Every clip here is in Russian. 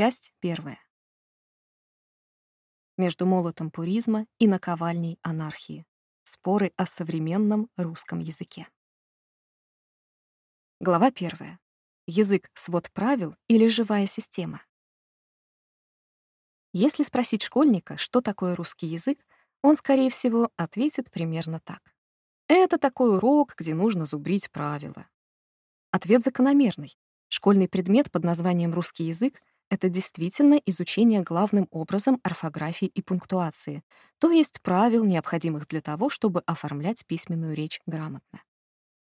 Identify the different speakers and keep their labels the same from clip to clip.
Speaker 1: Часть первая. Между молотом пуризма и наковальней анархии. Споры о современном русском языке. Глава первая. Язык — свод правил или живая система? Если спросить школьника, что такое русский язык, он, скорее всего, ответит примерно так. Это такой урок, где нужно зубрить правила. Ответ закономерный. Школьный предмет под названием «русский язык» это действительно изучение главным образом орфографии и пунктуации, то есть правил, необходимых для того, чтобы оформлять письменную речь грамотно.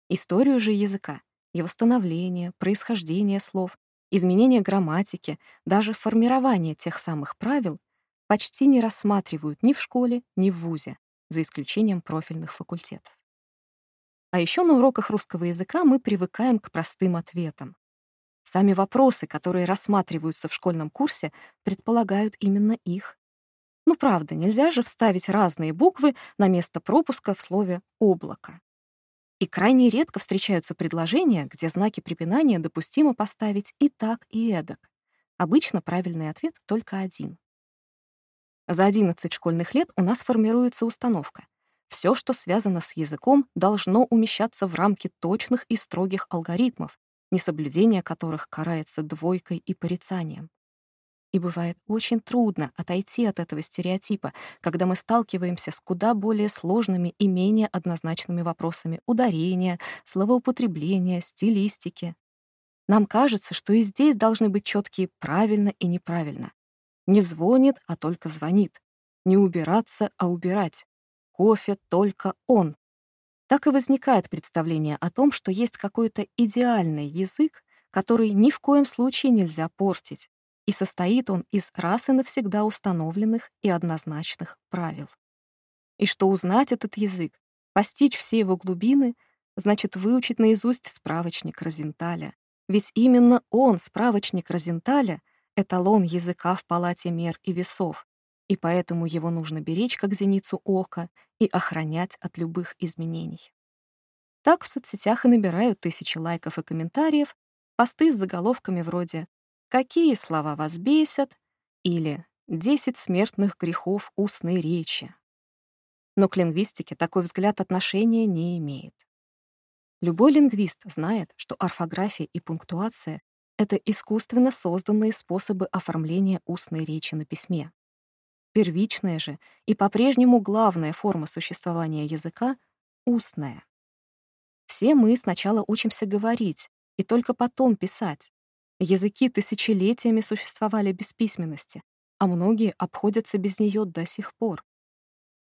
Speaker 1: Историю же языка, его становление, происхождение слов, изменение грамматики, даже формирование тех самых правил почти не рассматривают ни в школе, ни в ВУЗе, за исключением профильных факультетов. А еще на уроках русского языка мы привыкаем к простым ответам. Сами вопросы, которые рассматриваются в школьном курсе, предполагают именно их. Ну правда, нельзя же вставить разные буквы на место пропуска в слове «облако». И крайне редко встречаются предложения, где знаки препинания допустимо поставить и так, и эдак. Обычно правильный ответ только один. За 11 школьных лет у нас формируется установка. Все, что связано с языком, должно умещаться в рамки точных и строгих алгоритмов, несоблюдение которых карается двойкой и порицанием. И бывает очень трудно отойти от этого стереотипа, когда мы сталкиваемся с куда более сложными и менее однозначными вопросами ударения, словоупотребления, стилистики. Нам кажется, что и здесь должны быть четкие правильно и неправильно. Не звонит, а только звонит. Не убираться, а убирать. Кофе только он. Так и возникает представление о том, что есть какой-то идеальный язык, который ни в коем случае нельзя портить, и состоит он из раз и навсегда установленных и однозначных правил. И что узнать этот язык, постичь все его глубины, значит выучить наизусть справочник Розенталя. Ведь именно он, справочник Розенталя, эталон языка в палате мер и весов, и поэтому его нужно беречь как зеницу ока и охранять от любых изменений. Так в соцсетях и набирают тысячи лайков и комментариев посты с заголовками вроде «Какие слова вас бесят?» или «Десять смертных грехов устной речи». Но к лингвистике такой взгляд отношения не имеет. Любой лингвист знает, что орфография и пунктуация — это искусственно созданные способы оформления устной речи на письме. Первичная же и по-прежнему главная форма существования языка — устная. Все мы сначала учимся говорить и только потом писать. Языки тысячелетиями существовали без письменности, а многие обходятся без нее до сих пор.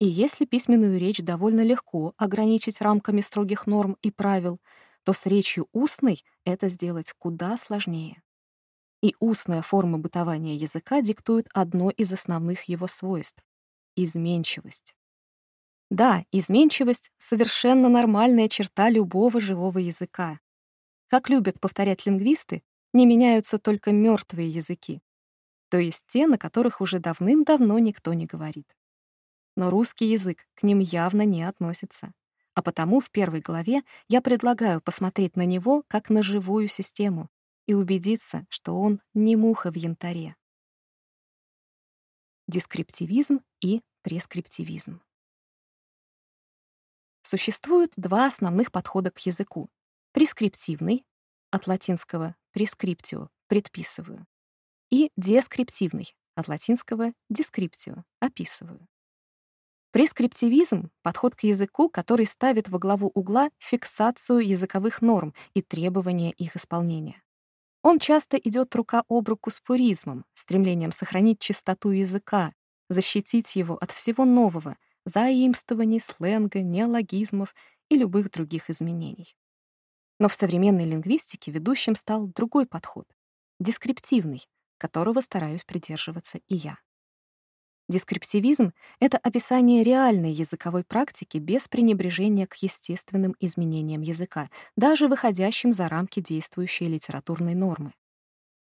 Speaker 1: И если письменную речь довольно легко ограничить рамками строгих норм и правил, то с речью устной это сделать куда сложнее и устная форма бытования языка диктует одно из основных его свойств — изменчивость. Да, изменчивость — совершенно нормальная черта любого живого языка. Как любят повторять лингвисты, не меняются только мертвые языки, то есть те, на которых уже давным-давно никто не говорит. Но русский язык к ним явно не относится. А потому в первой главе я предлагаю посмотреть на него как на живую систему, и убедиться, что он не муха в янтаре. Дескриптивизм и прескриптивизм. Существуют два основных подхода к языку. Прескриптивный, от латинского prescriptio — предписываю, и дескриптивный, от латинского descriptio — описываю. Прескриптивизм — подход к языку, который ставит во главу угла фиксацию языковых норм и требования их исполнения. Он часто идет рука об руку с пуризмом, стремлением сохранить чистоту языка, защитить его от всего нового, заимствований, сленга, неологизмов и любых других изменений. Но в современной лингвистике ведущим стал другой подход — дескриптивный, которого стараюсь придерживаться и я. Дескриптивизм — это описание реальной языковой практики без пренебрежения к естественным изменениям языка, даже выходящим за рамки действующей литературной нормы.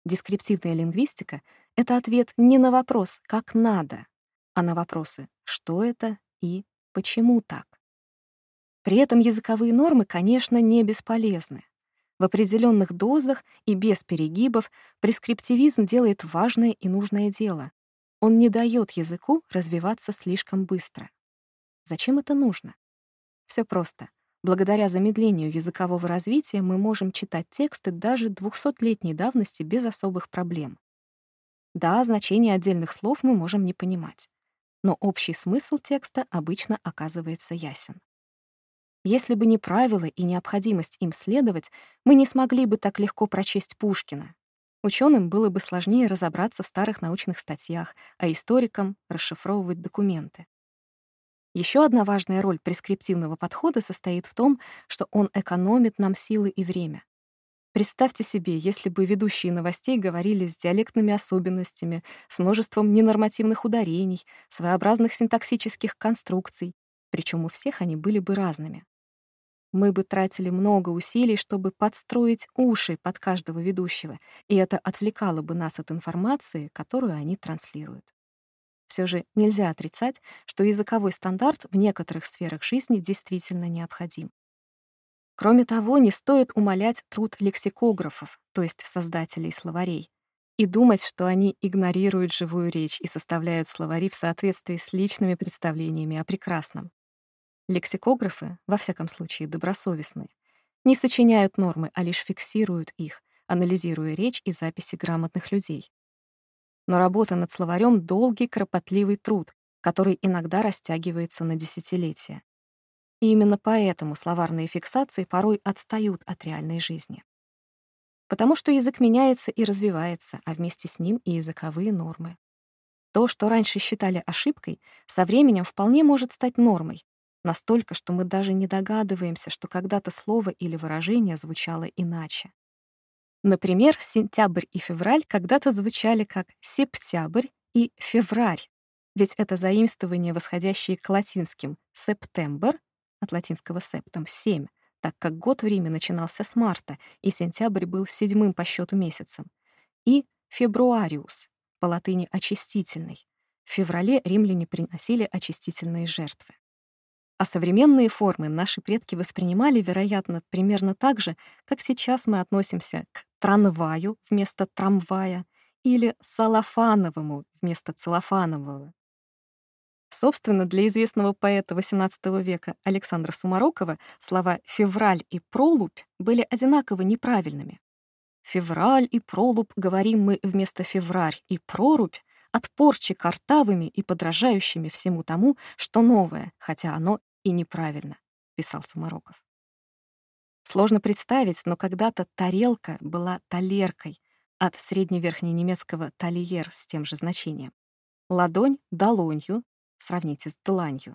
Speaker 1: Дескриптивная лингвистика — это ответ не на вопрос «как надо», а на вопросы «что это» и «почему так?». При этом языковые нормы, конечно, не бесполезны. В определенных дозах и без перегибов прескриптивизм делает важное и нужное дело. Он не дает языку развиваться слишком быстро. Зачем это нужно? Все просто. Благодаря замедлению языкового развития мы можем читать тексты даже 200-летней давности без особых проблем. Да, значение отдельных слов мы можем не понимать, но общий смысл текста обычно оказывается ясен. Если бы не правила и необходимость им следовать, мы не смогли бы так легко прочесть Пушкина. Ученым было бы сложнее разобраться в старых научных статьях, а историкам — расшифровывать документы. Еще одна важная роль прескриптивного подхода состоит в том, что он экономит нам силы и время. Представьте себе, если бы ведущие новостей говорили с диалектными особенностями, с множеством ненормативных ударений, своеобразных синтаксических конструкций, причем у всех они были бы разными. Мы бы тратили много усилий, чтобы подстроить уши под каждого ведущего, и это отвлекало бы нас от информации, которую они транслируют. Все же нельзя отрицать, что языковой стандарт в некоторых сферах жизни действительно необходим. Кроме того, не стоит умалять труд лексикографов, то есть создателей словарей, и думать, что они игнорируют живую речь и составляют словари в соответствии с личными представлениями о прекрасном. Лексикографы, во всяком случае добросовестные, не сочиняют нормы, а лишь фиксируют их, анализируя речь и записи грамотных людей. Но работа над словарем — долгий, кропотливый труд, который иногда растягивается на десятилетия. И именно поэтому словарные фиксации порой отстают от реальной жизни. Потому что язык меняется и развивается, а вместе с ним и языковые нормы. То, что раньше считали ошибкой, со временем вполне может стать нормой, настолько, что мы даже не догадываемся, что когда-то слово или выражение звучало иначе. Например, сентябрь и февраль когда-то звучали как септябрь и феврарь, ведь это заимствование, восходящее к латинским «септембр», от латинского «септом» — «семь», так как год в Риме начинался с марта, и сентябрь был седьмым по счету месяцем, и «фебруариус», по латыни «очистительный». В феврале римляне приносили очистительные жертвы. А современные формы наши предки воспринимали, вероятно, примерно так же, как сейчас мы относимся к трамваю вместо трамвая или салафановому вместо целлофанового. Собственно, для известного поэта XVIII века Александра Сумарокова слова «февраль» и «пролубь» были одинаково неправильными. «Февраль» и «пролубь» говорим мы вместо «феврарь» и «прорубь» от порчи картавыми и подражающими всему тому, что новое, хотя оно и неправильно, писал Сумароков. Сложно представить, но когда-то тарелка была талеркой от средневерхненемецкого «талиер» с тем же значением. Ладонь — долонью, сравните с дланью,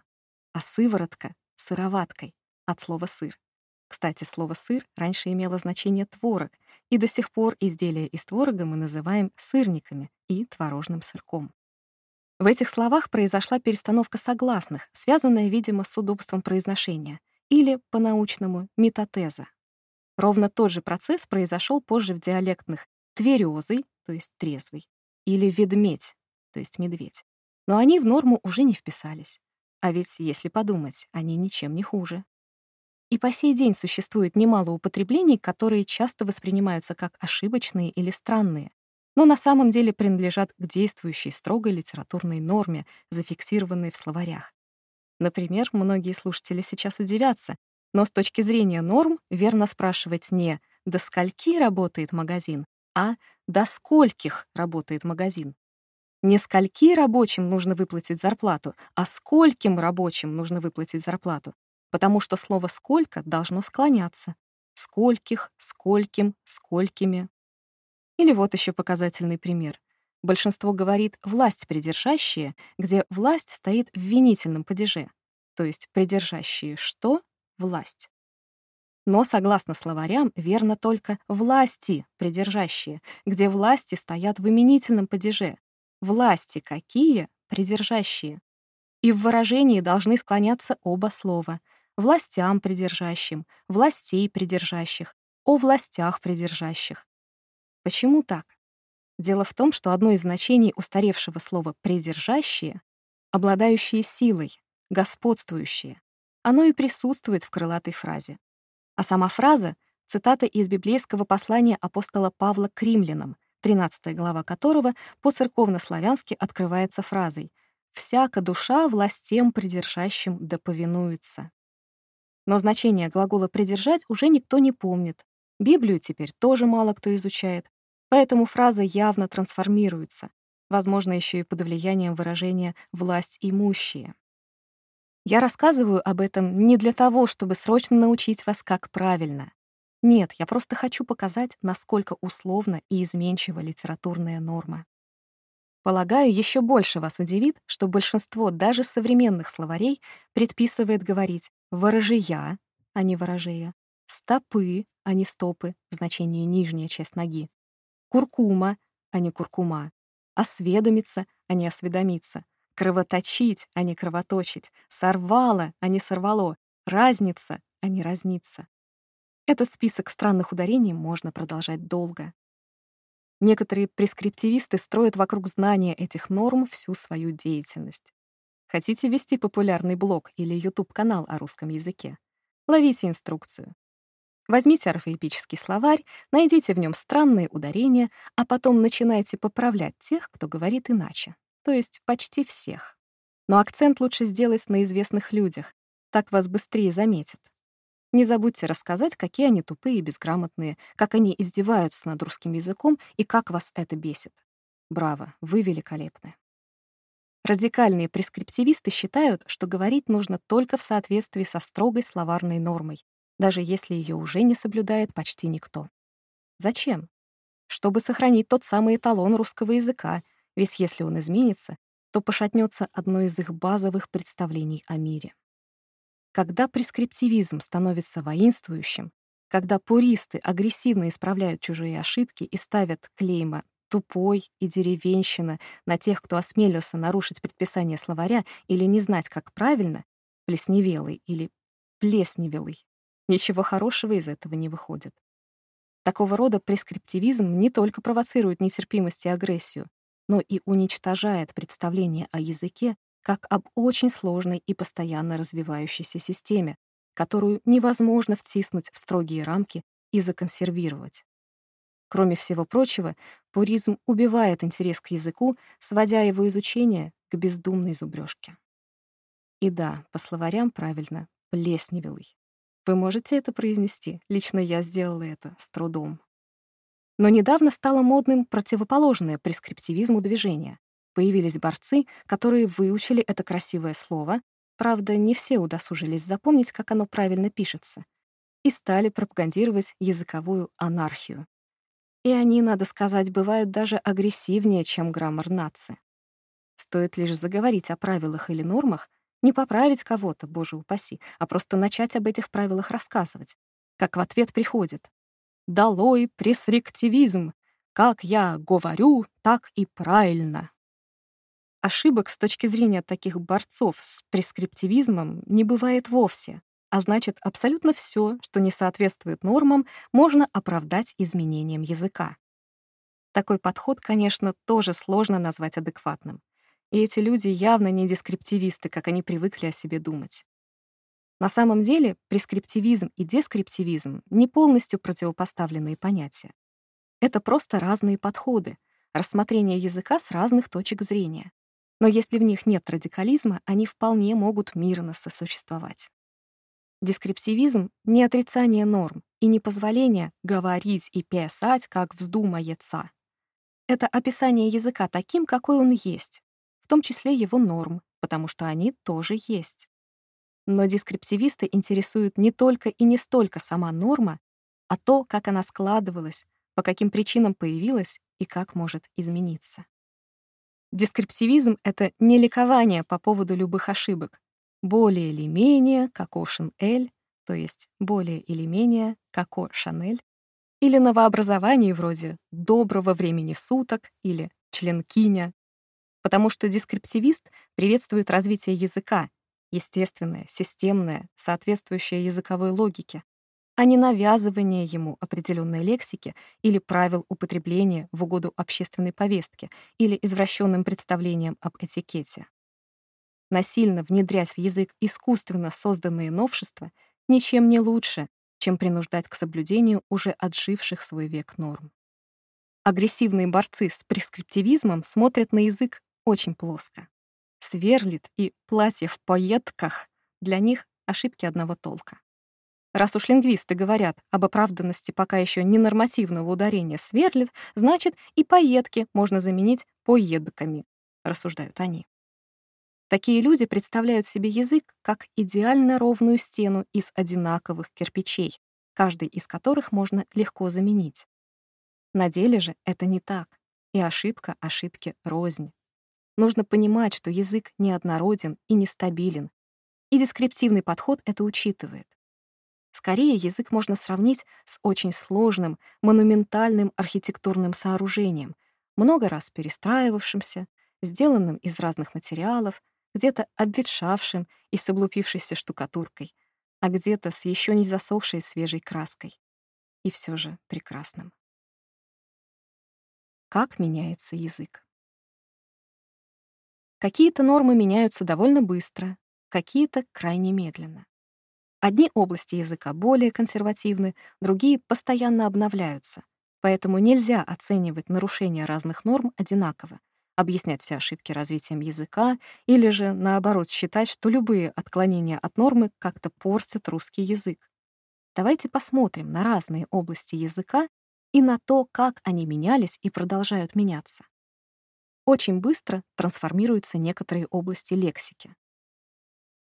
Speaker 1: а сыворотка — сыроваткой, от слова «сыр». Кстати, слово «сыр» раньше имело значение «творог», и до сих пор изделия из творога мы называем сырниками и творожным сырком. В этих словах произошла перестановка согласных, связанная, видимо, с удобством произношения — или, по-научному, метатеза. Ровно тот же процесс произошел позже в диалектных тверезый, то есть трезвый, или ведмедь, то есть медведь. Но они в норму уже не вписались. А ведь, если подумать, они ничем не хуже. И по сей день существует немало употреблений, которые часто воспринимаются как ошибочные или странные, но на самом деле принадлежат к действующей строгой литературной норме, зафиксированной в словарях. Например, многие слушатели сейчас удивятся, но с точки зрения норм верно спрашивать не «до скольки работает магазин», а «до скольких работает магазин». Не скольки рабочим нужно выплатить зарплату, а скольким рабочим нужно выплатить зарплату, потому что слово «сколько» должно склоняться. Скольких, скольким, сколькими. Или вот еще показательный пример. Большинство говорит «власть придержащие», где власть стоит в винительном падеже, то есть придержащие что? Власть. Но, согласно словарям, верно только «власти придержащие», где власти стоят в именительном падеже. Власти какие? Придержащие. И в выражении должны склоняться оба слова. Властям придержащим, властей придержащих, о властях придержащих. Почему так? Дело в том, что одно из значений устаревшего слова «придержащие» — обладающие силой, господствующее. Оно и присутствует в крылатой фразе. А сама фраза цитата из библейского послания апостола Павла к римлянам, 13 глава которого по-церковно-славянски открывается фразой «Всяка душа властем придержащим да повинуется». Но значение глагола «придержать» уже никто не помнит. Библию теперь тоже мало кто изучает, поэтому фраза явно трансформируется, возможно, еще и под влиянием выражения «власть имущие». Я рассказываю об этом не для того, чтобы срочно научить вас, как правильно. Нет, я просто хочу показать, насколько условна и изменчива литературная норма. Полагаю, еще больше вас удивит, что большинство даже современных словарей предписывает говорить «ворожия», а не «ворожея», «стопы», а не «стопы» в значении нижняя часть ноги, «куркума», а не «куркума», «осведомиться», а не «осведомиться», кровоточить, а не кровоточить, сорвало, а не сорвало, разница, а не разнится. Этот список странных ударений можно продолжать долго. Некоторые прескриптивисты строят вокруг знания этих норм всю свою деятельность. Хотите вести популярный блог или YouTube-канал о русском языке? Ловите инструкцию. Возьмите орфоэпический словарь, найдите в нем странные ударения, а потом начинайте поправлять тех, кто говорит иначе то есть почти всех. Но акцент лучше сделать на известных людях, так вас быстрее заметят. Не забудьте рассказать, какие они тупые и безграмотные, как они издеваются над русским языком и как вас это бесит. Браво, вы великолепны. Радикальные прескриптивисты считают, что говорить нужно только в соответствии со строгой словарной нормой, даже если ее уже не соблюдает почти никто. Зачем? Чтобы сохранить тот самый эталон русского языка, ведь если он изменится, то пошатнется одно из их базовых представлений о мире. Когда прескриптивизм становится воинствующим, когда пуристы агрессивно исправляют чужие ошибки и ставят клейма «тупой» и «деревенщина» на тех, кто осмелился нарушить предписание словаря или не знать, как правильно, плесневелый или плесневелый, ничего хорошего из этого не выходит. Такого рода прескриптивизм не только провоцирует нетерпимость и агрессию, но и уничтожает представление о языке как об очень сложной и постоянно развивающейся системе, которую невозможно втиснуть в строгие рамки и законсервировать. Кроме всего прочего, пуризм убивает интерес к языку, сводя его изучение к бездумной зубрёжке. И да, по словарям правильно, плесневелый. Вы можете это произнести? Лично я сделала это с трудом. Но недавно стало модным противоположное прескриптивизму движение. Появились борцы, которые выучили это красивое слово, правда, не все удосужились запомнить, как оно правильно пишется, и стали пропагандировать языковую анархию. И они, надо сказать, бывают даже агрессивнее, чем граммар нации. Стоит лишь заговорить о правилах или нормах, не поправить кого-то, боже упаси, а просто начать об этих правилах рассказывать. Как в ответ приходит долой пресрективизм. Как я говорю, так и правильно. Ошибок с точки зрения таких борцов с прескриптивизмом не бывает вовсе, а значит, абсолютно все, что не соответствует нормам, можно оправдать изменением языка. Такой подход, конечно, тоже сложно назвать адекватным. И эти люди явно не дескриптивисты, как они привыкли о себе думать. На самом деле прескриптивизм и дескриптивизм не полностью противопоставленные понятия. Это просто разные подходы, рассмотрение языка с разных точек зрения. Но если в них нет радикализма, они вполне могут мирно сосуществовать. Дескриптивизм — не отрицание норм и не позволение говорить и писать, как вздумается. Это описание языка таким, какой он есть, в том числе его норм, потому что они тоже есть. Но дескриптивисты интересуют не только и не столько сама норма, а то, как она складывалась, по каким причинам появилась и как может измениться. Дескриптивизм — это не ликование по поводу любых ошибок. Более или менее, как Ошен Эль, то есть более или менее, как О Шанель, или новообразований вроде «доброго времени суток» или «членкиня», потому что дескриптивист приветствует развитие языка естественное, системное, соответствующее языковой логике, а не навязывание ему определенной лексики или правил употребления в угоду общественной повестке или извращенным представлениям об этикете. Насильно внедрять в язык искусственно созданные новшества ничем не лучше, чем принуждать к соблюдению уже отживших свой век норм. Агрессивные борцы с прескриптивизмом смотрят на язык очень плоско. Сверлит и платье в поетках для них ошибки одного толка. Раз уж лингвисты говорят об оправданности пока еще ненормативного ударения «сверлит», значит, и поедки можно заменить поедками, рассуждают они. Такие люди представляют себе язык как идеально ровную стену из одинаковых кирпичей, каждый из которых можно легко заменить. На деле же это не так, и ошибка ошибки рознь. Нужно понимать, что язык неоднороден и нестабилен, и дескриптивный подход это учитывает. Скорее, язык можно сравнить с очень сложным, монументальным архитектурным сооружением, много раз перестраивавшимся, сделанным из разных материалов, где-то обветшавшим и с облупившейся штукатуркой, а где-то с еще не засохшей свежей краской. И все же прекрасным. Как меняется язык? Какие-то нормы меняются довольно быстро, какие-то крайне медленно. Одни области языка более консервативны, другие постоянно обновляются, поэтому нельзя оценивать нарушения разных норм одинаково, объяснять все ошибки развитием языка или же, наоборот, считать, что любые отклонения от нормы как-то портят русский язык. Давайте посмотрим на разные области языка и на то, как они менялись и продолжают меняться. Очень быстро трансформируются некоторые области лексики.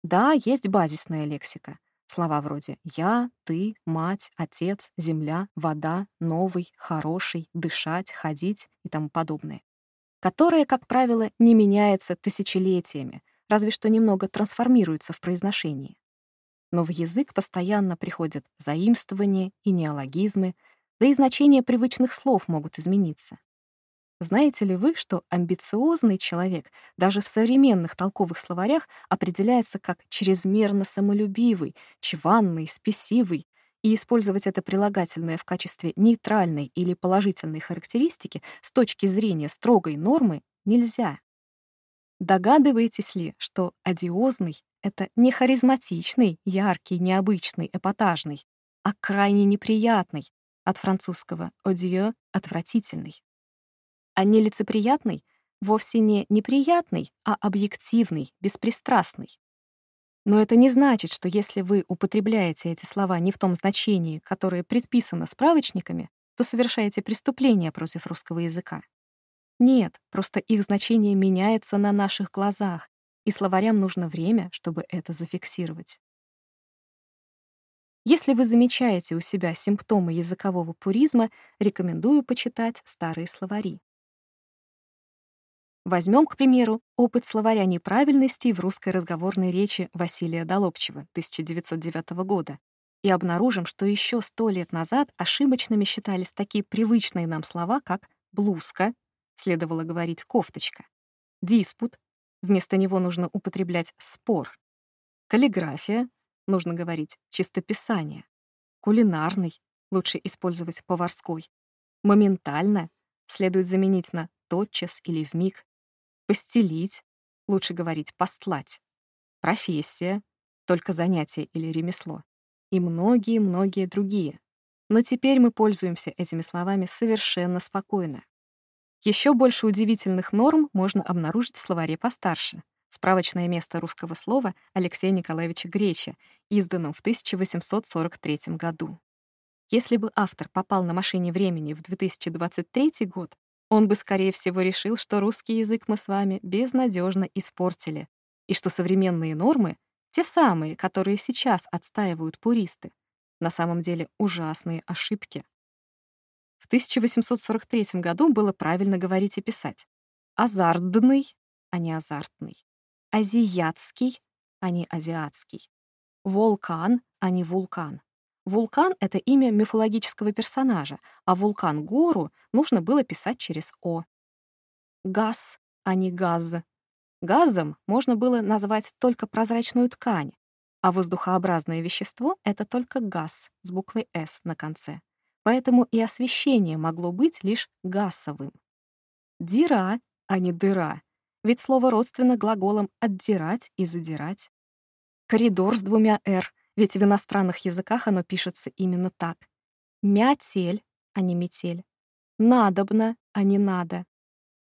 Speaker 1: Да, есть базисная лексика. Слова вроде «я», «ты», «мать», «отец», «земля», «вода», «новый», «хороший», «дышать», «ходить» и тому подобное, которая, как правило, не меняется тысячелетиями, разве что немного трансформируется в произношении. Но в язык постоянно приходят заимствования и неологизмы, да и значения привычных слов могут измениться. Знаете ли вы, что амбициозный человек даже в современных толковых словарях определяется как чрезмерно самолюбивый, чванный, спесивый, и использовать это прилагательное в качестве нейтральной или положительной характеристики с точки зрения строгой нормы нельзя. Догадываетесь ли, что одиозный — это не харизматичный, яркий, необычный, эпатажный, а крайне неприятный, от французского «одиeux» — отвратительный а нелицеприятный вовсе не неприятный, а объективный, беспристрастный. Но это не значит, что если вы употребляете эти слова не в том значении, которое предписано справочниками, то совершаете преступление против русского языка. Нет, просто их значение меняется на наших глазах, и словарям нужно время, чтобы это зафиксировать. Если вы замечаете у себя симптомы языкового пуризма, рекомендую почитать старые словари. Возьмем, к примеру, опыт словаря неправильностей в русской разговорной речи Василия Долобчева 1909 года и обнаружим, что еще сто лет назад ошибочными считались такие привычные нам слова, как «блузка», следовало говорить «кофточка», «диспут», вместо него нужно употреблять «спор», «каллиграфия», нужно говорить «чистописание», «кулинарный», лучше использовать «поварской», «моментально» следует заменить на «тотчас» или «вмиг», Постелить, лучше говорить постлать. Профессия, только занятие или ремесло. И многие-многие другие. Но теперь мы пользуемся этими словами совершенно спокойно. Еще больше удивительных норм можно обнаружить в словаре постарше. Справочное место русского слова Алексея Николаевича Греча, изданном в 1843 году. Если бы автор попал на машине времени в 2023 год, он бы, скорее всего, решил, что русский язык мы с вами безнадежно испортили, и что современные нормы, те самые, которые сейчас отстаивают пуристы, на самом деле ужасные ошибки. В 1843 году было правильно говорить и писать. «азартный», а не «азартный», «азиатский», а не «азиатский», «волкан», а не «вулкан», Вулкан — это имя мифологического персонажа, а вулкан-гору нужно было писать через «о». Газ, а не газ. Газом можно было назвать только прозрачную ткань, а воздухообразное вещество — это только газ с буквой «с» на конце. Поэтому и освещение могло быть лишь газовым. Дира, а не дыра, ведь слово родственно глаголам «отдирать» и «задирать». Коридор с двумя «р» ведь в иностранных языках оно пишется именно так. Мятель, а не метель. Надобно, а не надо.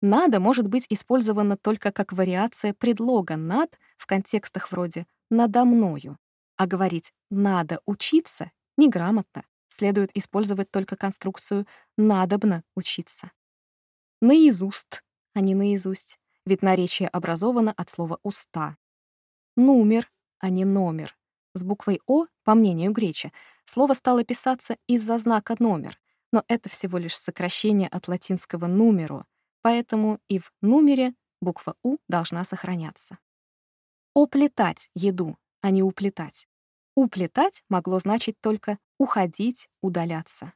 Speaker 1: «Надо» может быть использовано только как вариация предлога «над» в контекстах вроде «надо мною», а говорить «надо учиться» неграмотно. Следует использовать только конструкцию «надобно учиться». Наизуст, а не наизусть, ведь наречие образовано от слова «уста». Номер, а не номер. С буквой «о», по мнению Греча, слово стало писаться из-за знака «номер», но это всего лишь сокращение от латинского «нумеро», поэтому и в «нумере» буква «у» должна сохраняться. Оплетать еду, а не уплетать. Уплетать могло значить только уходить, удаляться.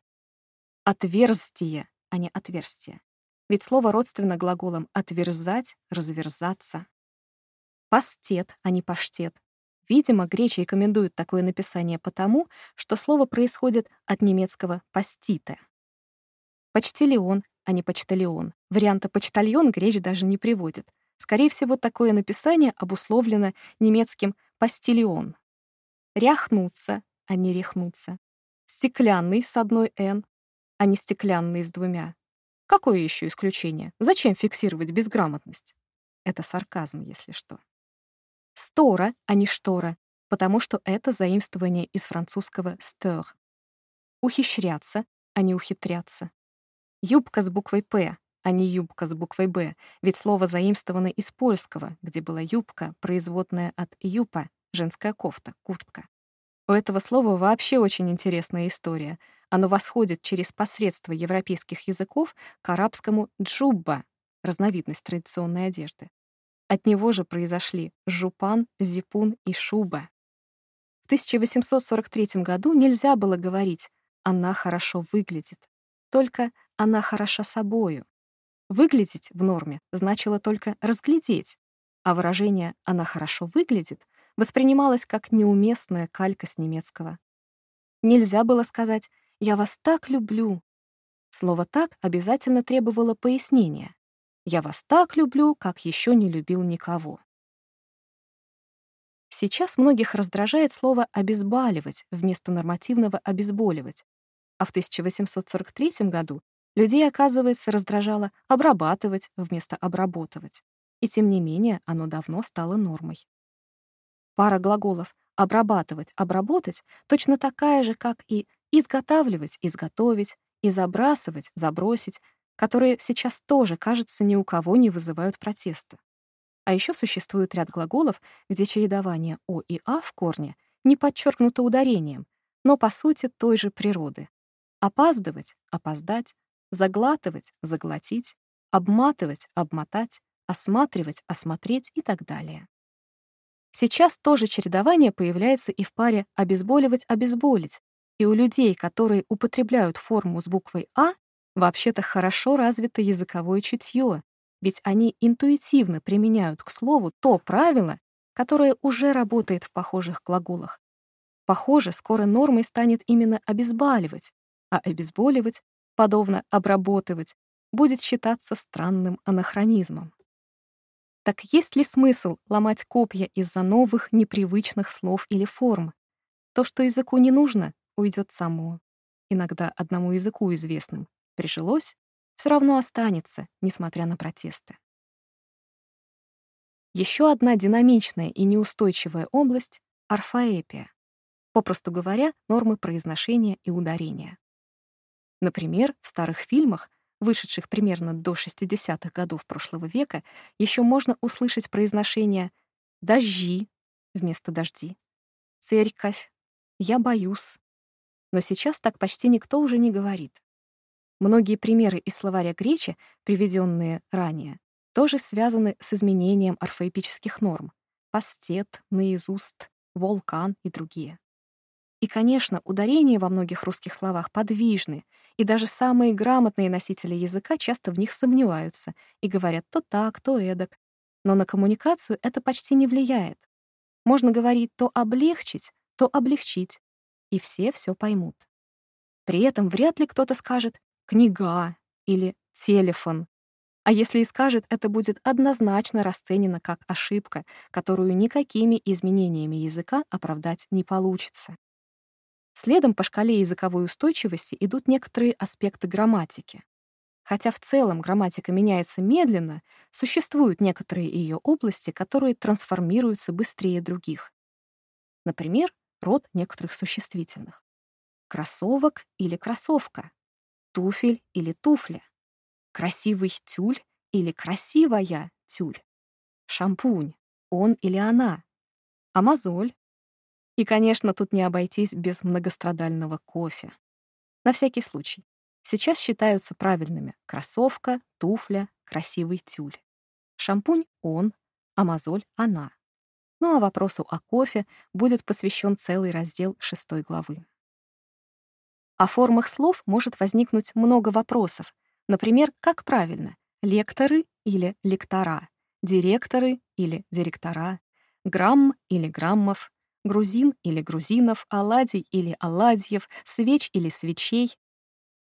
Speaker 1: Отверстие, а не отверстие. Ведь слово родственно глаголам «отверзать», «разверзаться». Пастет, а не паштет. Видимо, гречи рекомендуют такое написание потому, что слово происходит от немецкого «пастите». Почтелион, а не почтальон. Варианта «почтальон» греч даже не приводит. Скорее всего, такое написание обусловлено немецким «постильон». Ряхнуться, а не рехнуться. Стеклянный с одной «н», а не стеклянный с двумя. Какое еще исключение? Зачем фиксировать безграмотность? Это сарказм, если что. Стора, а не штора, потому что это заимствование из французского «steur». Ухищряться, а не ухитряться. Юбка с буквой «П», а не юбка с буквой «Б», ведь слово заимствовано из польского, где была юбка, производная от юпа, женская кофта, куртка. У этого слова вообще очень интересная история. Оно восходит через посредство европейских языков к арабскому «джубба», разновидность традиционной одежды. От него же произошли жупан, зипун и шуба. В 1843 году нельзя было говорить «она хорошо выглядит», только «она хороша собою». Выглядеть в норме значило только разглядеть, а выражение «она хорошо выглядит» воспринималось как неуместная калька с немецкого. Нельзя было сказать «я вас так люблю». Слово «так» обязательно требовало пояснения. «Я вас так люблю, как еще не любил никого». Сейчас многих раздражает слово «обезболивать» вместо нормативного «обезболивать», а в 1843 году людей, оказывается, раздражало обрабатывать вместо обработывать. И тем не менее оно давно стало нормой. Пара глаголов «обрабатывать», «обработать» точно такая же, как и «изготавливать», «изготовить», и «забрасывать», «забросить», которые сейчас тоже, кажется, ни у кого не вызывают протеста. А еще существует ряд глаголов, где чередование «о» и «а» в корне не подчеркнуто ударением, но по сути той же природы. Опаздывать — опоздать, заглатывать — заглотить, обматывать — обмотать, осматривать — осмотреть и так далее. Сейчас тоже чередование появляется и в паре «обезболивать» — «обезболить», и у людей, которые употребляют форму с буквой «а», вообще-то хорошо развито языковое чутье, ведь они интуитивно применяют к слову то правило, которое уже работает в похожих глаголах. Похоже, скоро нормой станет именно обезболивать, а обезболивать, подобно обработывать, будет считаться странным анахронизмом. Так есть ли смысл ломать копья из-за новых, непривычных слов или форм? То, что языку не нужно, уйдет само. Иногда одному языку известным прижилось, все равно останется, несмотря на протесты. Еще одна динамичная и неустойчивая область — орфоэпия. Попросту говоря, нормы произношения и ударения. Например, в старых фильмах, вышедших примерно до 60-х годов прошлого века, еще можно услышать произношение «дожди» вместо «дожди», «церковь», «я боюсь». Но сейчас так почти никто уже не говорит. Многие примеры из словаря Гречи, приведенные ранее, тоже связаны с изменением орфоэпических норм — пастет, наизуст, вулкан и другие. И, конечно, ударения во многих русских словах подвижны, и даже самые грамотные носители языка часто в них сомневаются и говорят то так, то эдак. Но на коммуникацию это почти не влияет. Можно говорить то облегчить, то облегчить, и все все поймут. При этом вряд ли кто-то скажет «книга» или «телефон». А если и скажет, это будет однозначно расценено как ошибка, которую никакими изменениями языка оправдать не получится. Следом по шкале языковой устойчивости идут некоторые аспекты грамматики. Хотя в целом грамматика меняется медленно, существуют некоторые ее области, которые трансформируются быстрее других. Например, род некоторых существительных. Кроссовок или кроссовка, туфель или туфля, красивый тюль или красивая тюль, шампунь, он или она, а мозоль. И, конечно, тут не обойтись без многострадального кофе. На всякий случай. Сейчас считаются правильными кроссовка, туфля, красивый тюль. Шампунь — он, а мозоль — она. Ну а вопросу о кофе будет посвящен целый раздел шестой главы. О формах слов может возникнуть много вопросов. Например, как правильно — лекторы или лектора, директоры или директора, грамм или граммов, грузин или грузинов, оладий или оладьев, свеч или свечей.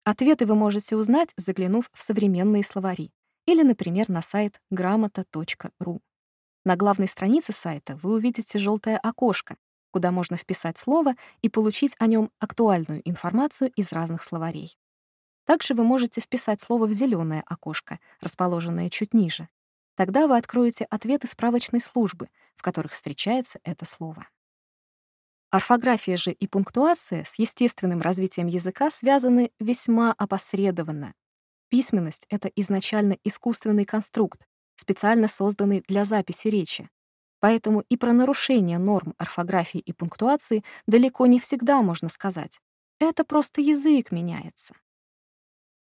Speaker 1: Ответы вы можете узнать, заглянув в современные словари или, например, на сайт грамота.ру. На главной странице сайта вы увидите желтое окошко, куда можно вписать слово и получить о нем актуальную информацию из разных словарей. Также вы можете вписать слово в зеленое окошко, расположенное чуть ниже. Тогда вы откроете ответы справочной службы, в которых встречается это слово. Орфография же и пунктуация с естественным развитием языка связаны весьма опосредованно. Письменность — это изначально искусственный конструкт, специально созданный для записи речи. Поэтому и про нарушение норм орфографии и пунктуации далеко не всегда можно сказать. Это просто язык меняется.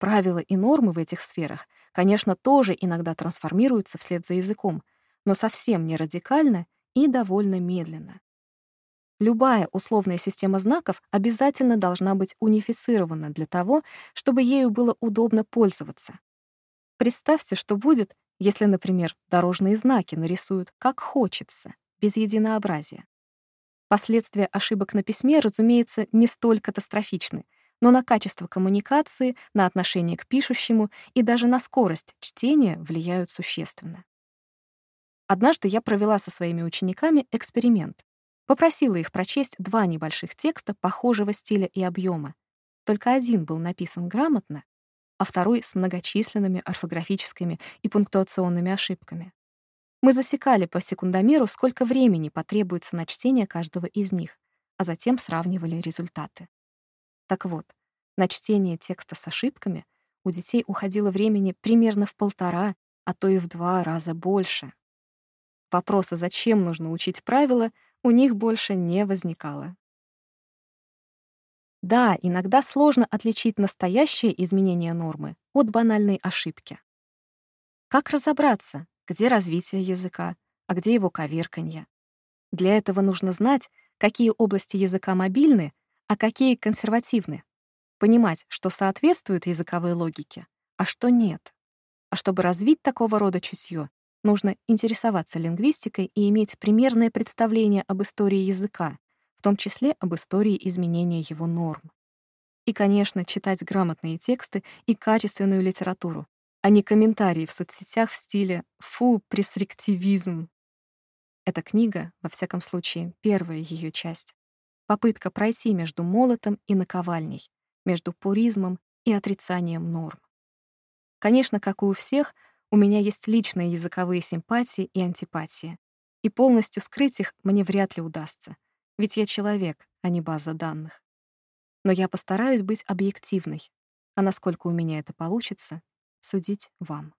Speaker 1: Правила и нормы в этих сферах, конечно, тоже иногда трансформируются вслед за языком, но совсем не радикально и довольно медленно. Любая условная система знаков обязательно должна быть унифицирована для того, чтобы ею было удобно пользоваться. Представьте, что будет, если, например, дорожные знаки нарисуют как хочется, без единообразия. Последствия ошибок на письме, разумеется, не столь катастрофичны, но на качество коммуникации, на отношение к пишущему и даже на скорость чтения влияют существенно. Однажды я провела со своими учениками эксперимент. Попросила их прочесть два небольших текста похожего стиля и объема. Только один был написан грамотно, а второй с многочисленными орфографическими и пунктуационными ошибками. Мы засекали по секундомеру, сколько времени потребуется на чтение каждого из них, а затем сравнивали результаты. Так вот, на чтение текста с ошибками у детей уходило времени примерно в полтора, а то и в два раза больше. Вопроса, зачем нужно учить правила, у них больше не возникало. Да, иногда сложно отличить настоящее изменение нормы от банальной ошибки. Как разобраться, где развитие языка, а где его коверканье? Для этого нужно знать, какие области языка мобильны, а какие консервативны. Понимать, что соответствует языковой логике, а что нет. А чтобы развить такого рода чутье, Нужно интересоваться лингвистикой и иметь примерное представление об истории языка, в том числе об истории изменения его норм. И, конечно, читать грамотные тексты и качественную литературу, а не комментарии в соцсетях в стиле «фу, пресриктивизм». Эта книга, во всяком случае, первая ее часть. Попытка пройти между молотом и наковальней, между пуризмом и отрицанием норм. Конечно, как и у всех, у меня есть личные языковые симпатии и антипатии, и полностью скрыть их мне вряд ли удастся, ведь я человек, а не база данных. Но я постараюсь быть объективной, а насколько у меня это получится, судить вам.